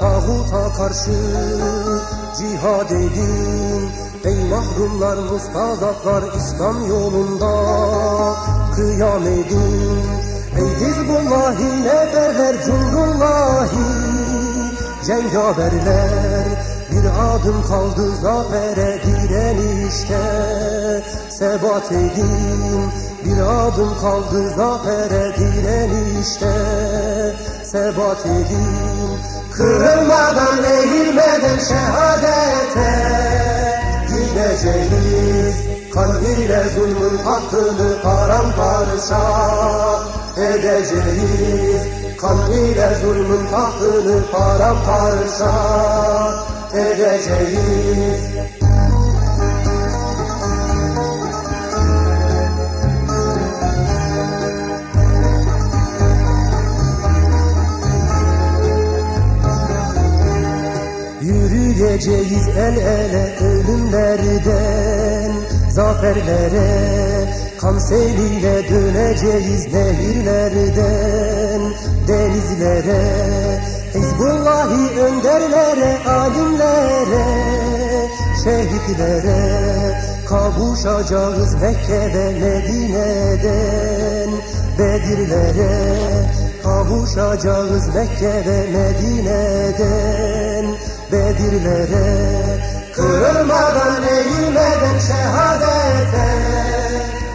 tağuta karşı cihad edin Ey mahrumlar mustazaflar İslam yolunda kıyam edin Ey Hizbullahi neferler Cumhullahi Cengaverler bir adım kaldı zafere direnişte Sebat edin bir adım kaldı zafere direnişte. Sebat edin Kırılmadan eğilmeden şehadete. Gideceğiz kan ile zulmün tahtını paramparça edeceğiz Kan ile zulmün tahtını paramparça edeceğiz Yürüyeceğiz el ele ölümlerden Zaferlere kan seliyle döneceğiz nehirlerden. Denizlere Hizbullahi önderlere alimlere Şehitlere kavuşacağız Mekke ve Medine'den. Bedirlere kavuşacağız Mekke ve Medine'den Bedirlere Kırılmadan eğilmeden şehadete.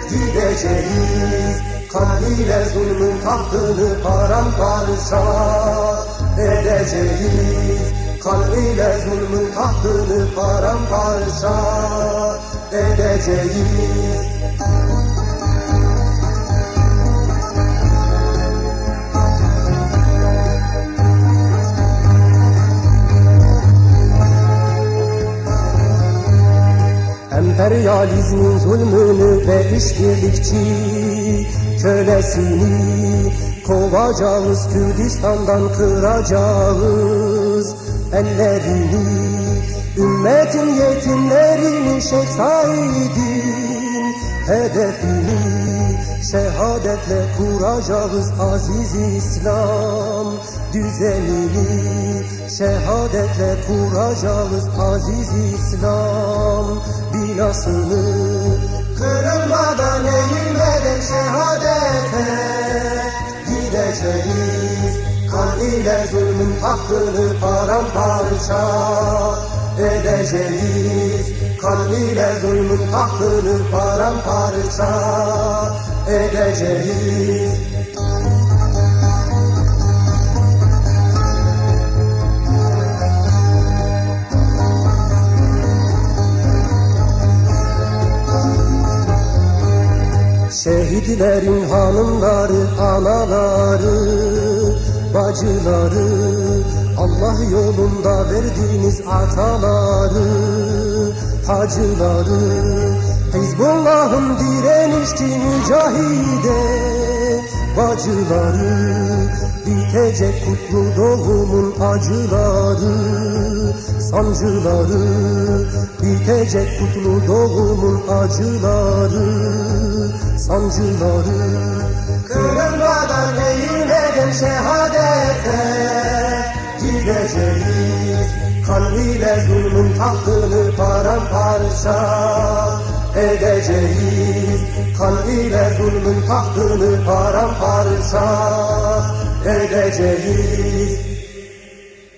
Gideceğiz kan ile zulmün tahtını paramparça edeceğiz. Kan ile zulmün tahtını paramparça edeceğiz Emperyalizmin zulmünü ve işbirlikçi kölesini kovacağız Kürdistan'dan kıracağız ellerini. Ümmetin yetimlerini Şeyh hedefini Şehadetle kuracağız aziz İslam. Düzenini Şehadetle kuracağız aziz İslam. Binasını Kırılmadan eğilmeden şehadete gideceğiz. Kan ile zulmün tahtını paramparça edeceğiz Kan ile zulmün tahtını paramparça edeceğiz Şehitlerin hanımları, anaları, bacıları Allah yolunda verdiğiniz ataları, hacıları Hizbullah'ın direnişçi mücahide. Bacıları Bitecek kutlu doğumun acıları. Sancıları Bitecek kutlu doğumun acıları. Sancıları Kırılmadan eğilmeden şehadete Gideceğiz Kan ile zulmün tahtını paramparça edeceğiz. Kan ile zulmün tahtını paramparça edeceğiz